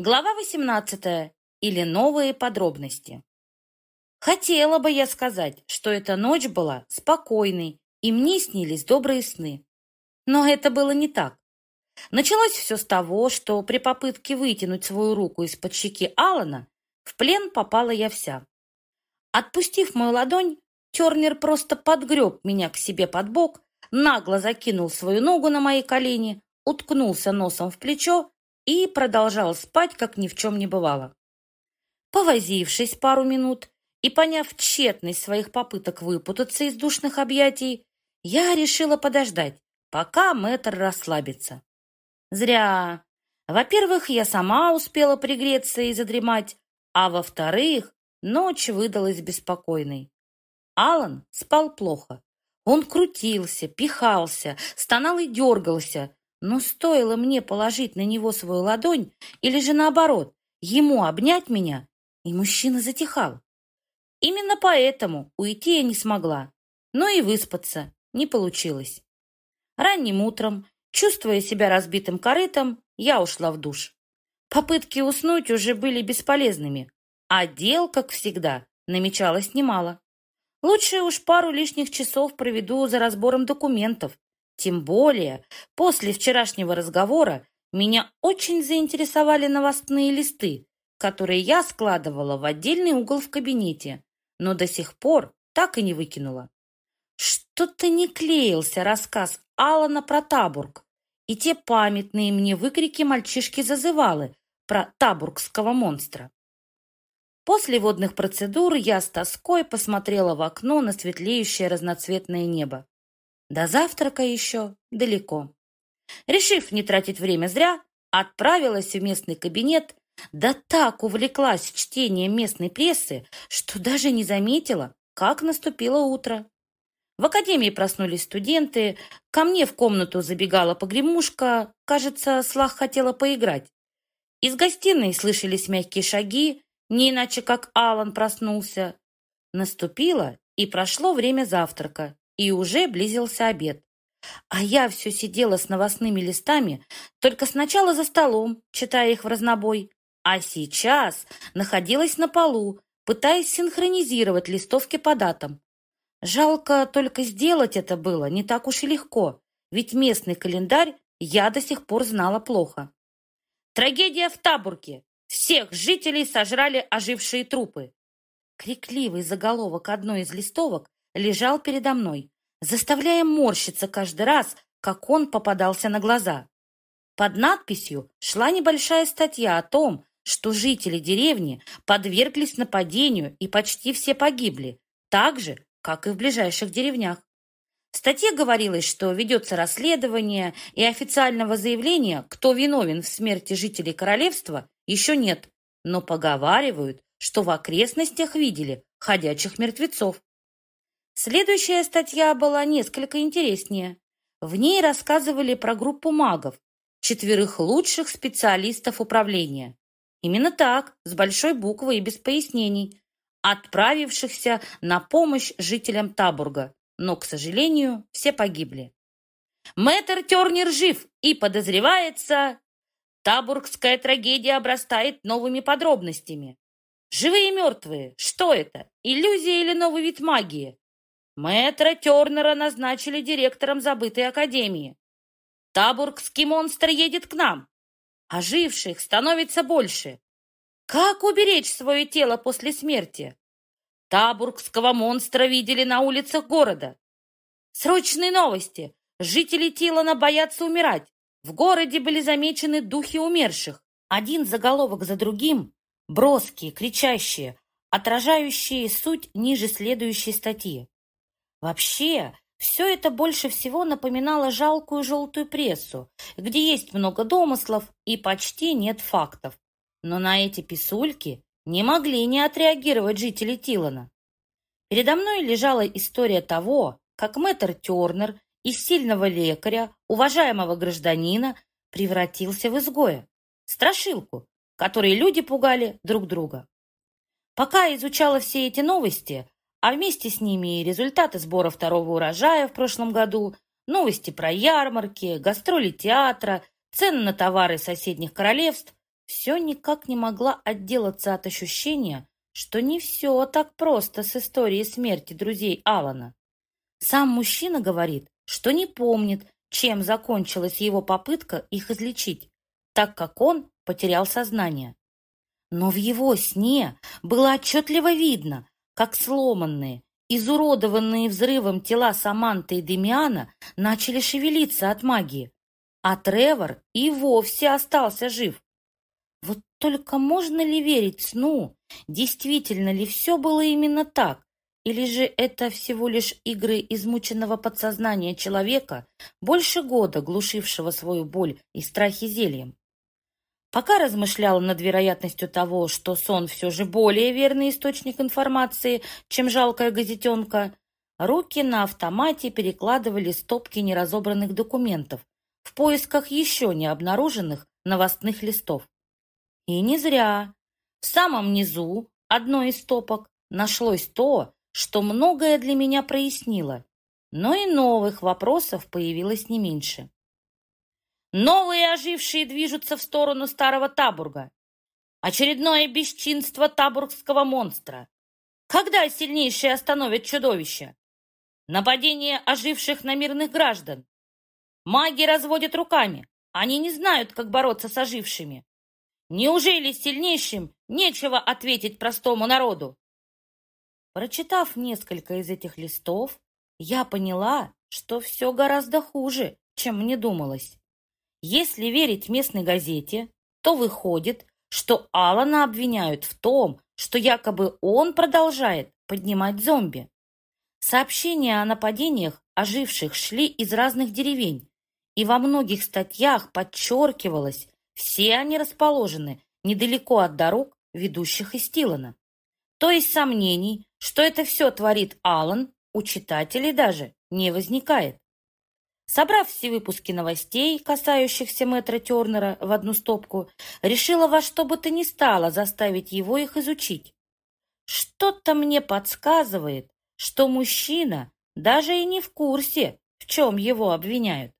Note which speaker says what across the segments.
Speaker 1: Глава 18. Или новые подробности. Хотела бы я сказать, что эта ночь была спокойной, и мне снились добрые сны. Но это было не так. Началось все с того, что при попытке вытянуть свою руку из-под щеки Алана в плен попала я вся. Отпустив мою ладонь, Тернер просто подгреб меня к себе под бок, нагло закинул свою ногу на мои колени, уткнулся носом в плечо и продолжал спать, как ни в чем не бывало. Повозившись пару минут и поняв тщетность своих попыток выпутаться из душных объятий, я решила подождать, пока мэтр расслабится. Зря. Во-первых, я сама успела пригреться и задремать, а во-вторых, ночь выдалась беспокойной. Алан спал плохо. Он крутился, пихался, стонал и дергался, но стоило мне положить на него свою ладонь, или же наоборот, ему обнять меня, и мужчина затихал. Именно поэтому уйти я не смогла, но и выспаться не получилось. Ранним утром, чувствуя себя разбитым корытом, я ушла в душ. Попытки уснуть уже были бесполезными, а дел, как всегда, намечалось немало. Лучше уж пару лишних часов проведу за разбором документов, тем более, после вчерашнего разговора меня очень заинтересовали новостные листы, которые я складывала в отдельный угол в кабинете, но до сих пор так и не выкинула. Что-то не клеился рассказ Алана про Табург и те памятные мне выкрики мальчишки-зазывалы про табургского монстра. После водных процедур я с тоской посмотрела в окно на светлеющее разноцветное небо. До завтрака еще далеко. Решив не тратить время зря, отправилась в местный кабинет, да так увлеклась чтением местной прессы, что даже не заметила, как наступило утро. В академии проснулись студенты, ко мне в комнату забегала погремушка, кажется, Слах хотела поиграть. Из гостиной слышались мягкие шаги, не иначе как Алан проснулся. Наступило и прошло время завтрака и уже близился обед. А я все сидела с новостными листами, только сначала за столом, читая их в разнобой, а сейчас находилась на полу, пытаясь синхронизировать листовки по датам. Жалко, только сделать это было не так уж и легко, ведь местный календарь я до сих пор знала плохо. Трагедия в Табурке. Всех жителей сожрали ожившие трупы. Крикливый заголовок одной из листовок лежал передо мной, заставляя морщиться каждый раз, как он попадался на глаза. Под надписью шла небольшая статья о том, что жители деревни подверглись нападению и почти все погибли, так же, как и в ближайших деревнях. В статье говорилось, что ведется расследование, и официального заявления, кто виновен в смерти жителей королевства, еще нет, но поговаривают, что в окрестностях видели ходячих мертвецов. Следующая статья была несколько интереснее. В ней рассказывали про группу магов, четверых лучших специалистов управления. Именно так, с большой буквы и без пояснений, отправившихся на помощь жителям Табурга, но, к сожалению, все погибли. Мэтр Тернер жив и подозревается... Табургская трагедия обрастает новыми подробностями. Живые и мертвые. Что это? Иллюзия или новый вид магии? Мэтра Тернера назначили директором забытой академии. Табургский монстр едет к нам. Оживших становится больше. Как уберечь свое тело после смерти? Табургского монстра видели на улицах города. Срочные новости. Жители Тилана боятся умирать. В городе были замечены духи умерших. Один заголовок за другим, броские, кричащие, отражающие суть ниже следующей статьи. Вообще, все это больше всего напоминало жалкую желтую прессу, где есть много домыслов и почти нет фактов. Но на эти писульки не могли не отреагировать жители Тилана. Передо мной лежала история того, как мэтр Тернер из сильного лекаря, уважаемого гражданина, превратился в изгоя, страшилку, которой люди пугали друг друга. Пока изучала все эти новости, а вместе с ними и результаты сбора второго урожая в прошлом году, новости про ярмарки, гастроли театра, цены на товары соседних королевств. все никак не могла отделаться от ощущения, что не все так просто с историей смерти друзей Алана. Сам мужчина говорит, что не помнит, чем закончилась его попытка их излечить, так как он потерял сознание. Но в его сне было отчетливо видно, как сломанные, изуродованные взрывом тела Саманты и Демиана начали шевелиться от магии, а Тревор и вовсе остался жив. Вот только можно ли верить сну? Действительно ли все было именно так? Или же это всего лишь игры измученного подсознания человека, больше года глушившего свою боль и страхи зельем? Пока размышляла над вероятностью того, что сон все же более верный источник информации, чем жалкая газетенка, руки на автомате перекладывали стопки неразобранных документов в поисках еще не обнаруженных новостных листов. И не зря. В самом низу одной из стопок нашлось то, что многое для меня прояснило, но и новых вопросов появилось не меньше. Новые ожившие движутся в сторону старого Табурга. Очередное бесчинство табургского монстра. Когда сильнейшие остановят чудовище? Нападение оживших на мирных граждан. Маги разводят руками. Они не знают, как бороться с ожившими. Неужели сильнейшим нечего ответить простому народу? Прочитав несколько из этих листов, я поняла, что все гораздо хуже, чем мне думалось. Если верить местной газете, то выходит, что Алана обвиняют в том, что якобы он продолжает поднимать зомби. Сообщения о нападениях оживших шли из разных деревень, и во многих статьях подчеркивалось, все они расположены недалеко от дорог, ведущих из Тилана. То есть сомнений, что это все творит Алан, у читателей даже не возникает. Собрав все выпуски новостей, касающихся мэтра Тернера, в одну стопку, решила во что бы то ни стало заставить его их изучить. Что-то мне подсказывает, что мужчина даже и не в курсе, в чем его обвиняют.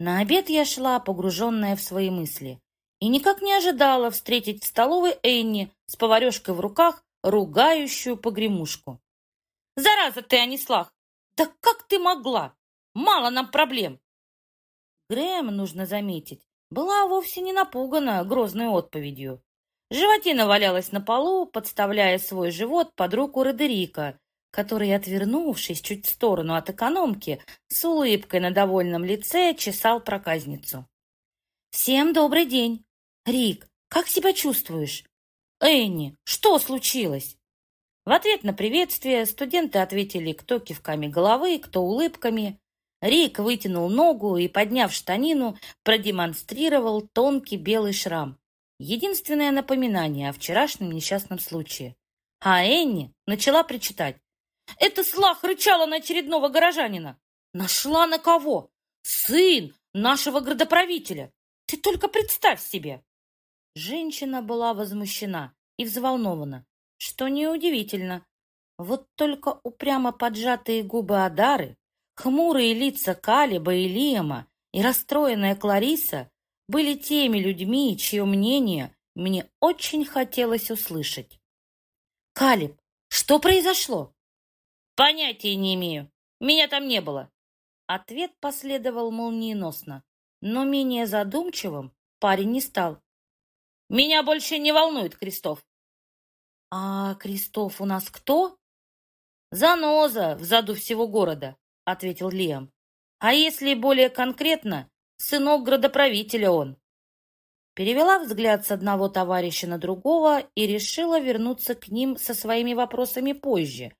Speaker 1: На обед я шла, погруженная в свои мысли, и никак не ожидала встретить в столовой Энни с поварешкой в руках, ругающую погремушку. «Зараза ты, Анислав! Да как ты могла? Мало нам проблем!» Грэм, нужно заметить, была вовсе не напугана грозной отповедью. Животина валялась на полу, подставляя свой живот под руку Родерика, который, отвернувшись чуть в сторону от экономки, с улыбкой на довольном лице чесал проказницу. «Всем добрый день! Рик, как себя чувствуешь?» «Энни, что случилось?» В ответ на приветствие студенты ответили кто кивками головы, кто улыбками. Рик вытянул ногу и, подняв штанину, продемонстрировал тонкий белый шрам. Единственное напоминание о вчерашнем несчастном случае. А Энни начала причитать. Эта слах рычала на очередного горожанина. Нашла на кого? Сын нашего градоправителя. Ты только представь себе. Женщина была возмущена и взволнована, что неудивительно. Вот только упрямо поджатые губы Адары, хмурые лица Калиба и Лиама и расстроенная Клариса были теми людьми, чье мнение мне очень хотелось услышать. «Калиб, что произошло?» Понятия не имею. Меня там не было. Ответ последовал молниеносно, но менее задумчивым парень не стал. Меня больше не волнует Крестов. А Крестов у нас кто? Заноза в заду всего города, ответил Лиам. А если более конкретно, сынок градоправителя он. Перевела взгляд с одного товарища на другого и решила вернуться к ним со своими вопросами позже,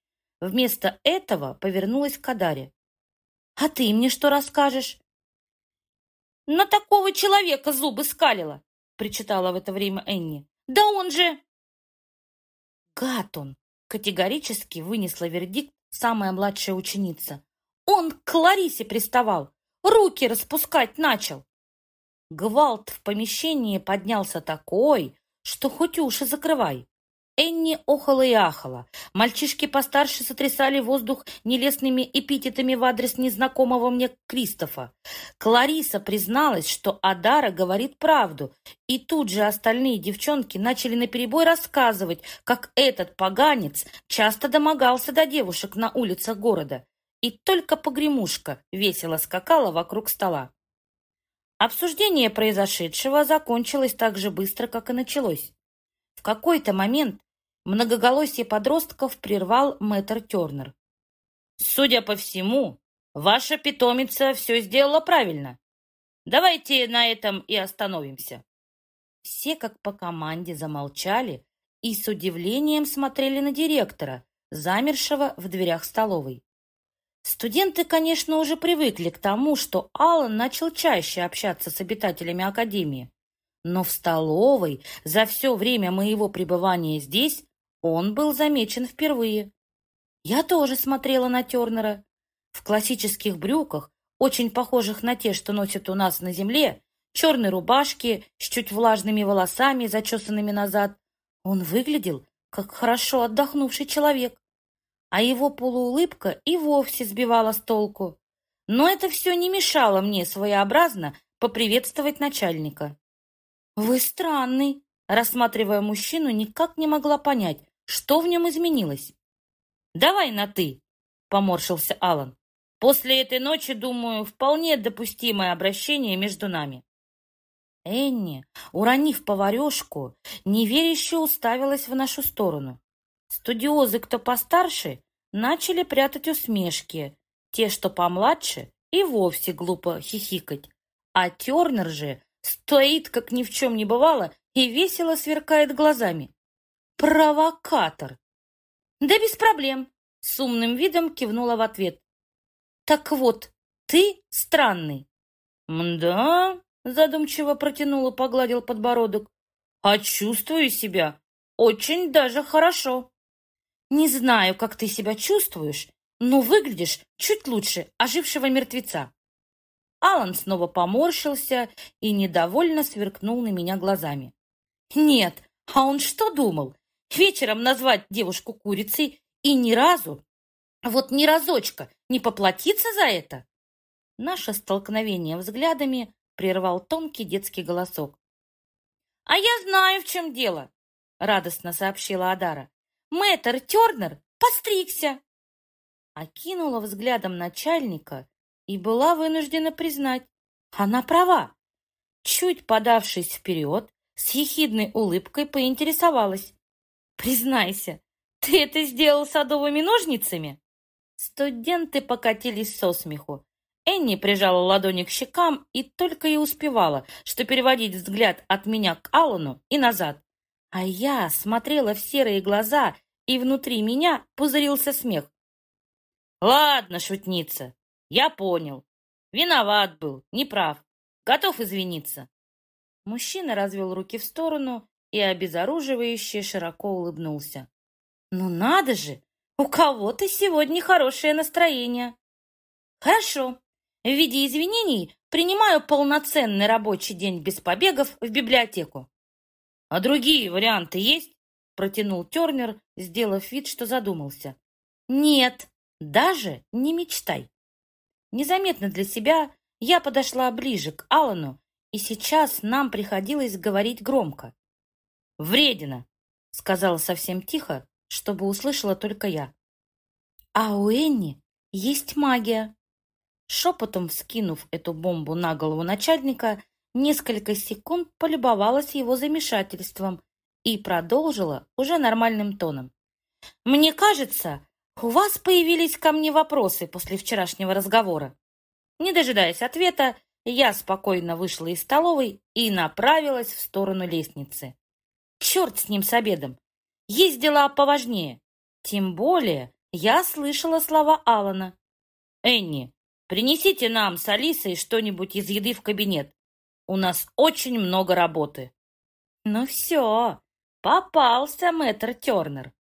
Speaker 1: Вместо этого повернулась к Кадаре. «А ты мне что расскажешь?» «На такого человека зубы скалила!» причитала в это время Энни. «Да он же...» «Гад он!» категорически вынесла вердикт самая младшая ученица. «Он к Ларисе приставал, руки распускать начал!» Гвалт в помещении поднялся такой, что хоть уши закрывай. Энни охала и ахала. Мальчишки постарше сотрясали воздух нелестными эпитетами в адрес незнакомого мне Кристофа. Клариса призналась, что Адара говорит правду, и тут же остальные девчонки начали наперебой рассказывать, как этот поганец часто домогался до девушек на улицах города. И только погремушка весело скакала вокруг стола. Обсуждение произошедшего закончилось так же быстро, как и началось. В какой-то момент многоголосие подростков прервал мэтр Тернер. «Судя по всему, ваша питомица все сделала правильно. Давайте на этом и остановимся». Все как по команде замолчали и с удивлением смотрели на директора, замершего в дверях столовой. Студенты, конечно, уже привыкли к тому, что Аллан начал чаще общаться с обитателями Академии. Но в столовой за все время моего пребывания здесь он был замечен впервые. Я тоже смотрела на Тернера. В классических брюках, очень похожих на те, что носят у нас на земле, черной рубашке с чуть влажными волосами, зачесанными назад, он выглядел как хорошо отдохнувший человек. А его полуулыбка и вовсе сбивала с толку. Но это все не мешало мне своеобразно поприветствовать начальника. «Вы странный», — рассматривая мужчину, никак не могла понять, что в нем изменилось. «Давай на «ты», — поморщился Алан. «После этой ночи, думаю, вполне допустимое обращение между нами». Энни, уронив поварешку, неверяще уставилась в нашу сторону. Студиозы, кто постарше, начали прятать усмешки, те, что помладше, и вовсе глупо хихикать. А Тернер же Стоит, как ни в чем не бывало, и весело сверкает глазами. Провокатор! Да без проблем, с умным видом кивнула в ответ. Так вот, ты странный. Мда, задумчиво протянула, погладил подбородок. А чувствую себя очень даже хорошо. Не знаю, как ты себя чувствуешь, но выглядишь чуть лучше ожившего мертвеца. Алан снова поморщился и недовольно сверкнул на меня глазами. Нет, а он что думал? Вечером назвать девушку курицей и ни разу, вот ни разочка, не поплатиться за это? Наше столкновение взглядами прервал тонкий детский голосок. «А я знаю, в чем дело!» — радостно сообщила Адара. «Мэтр Тернер постригся!» Окинула взглядом начальника и была вынуждена признать, она права. Чуть подавшись вперед, с ехидной улыбкой поинтересовалась. «Признайся, ты это сделал садовыми ножницами?» Студенты покатились со смеху. Энни прижала ладони к щекам и только и успевала, что переводить взгляд от меня к Аллану и назад. А я смотрела в серые глаза, и внутри меня пузырился смех. «Ладно, шутница, я понял. Виноват был, неправ. Готов извиниться. Мужчина развел руки в сторону и обезоруживающе широко улыбнулся. «Ну надо же! У кого-то сегодня хорошее настроение!» «Хорошо. В виде извинений принимаю полноценный рабочий день без побегов в библиотеку». «А другие варианты есть?» Протянул Тернер, сделав вид, что задумался. «Нет, даже не мечтай. Незаметно для себя я подошла ближе к Алану, и сейчас нам приходилось говорить громко. «Вредина!» — сказала совсем тихо, чтобы услышала только я. «А у Энни есть магия!» Шепотом вскинув эту бомбу на голову начальника, несколько секунд полюбовалась его замешательством и продолжила уже нормальным тоном. «Мне кажется, «У вас появились ко мне вопросы после вчерашнего разговора?» Не дожидаясь ответа, я спокойно вышла из столовой и направилась в сторону лестницы. Черт с ним с обедом! Есть дела поважнее. Тем более я слышала слова Алана. «Энни, принесите нам с Алисой что-нибудь из еды в кабинет. У нас очень много работы». «Ну все, попался мэтр Тернер.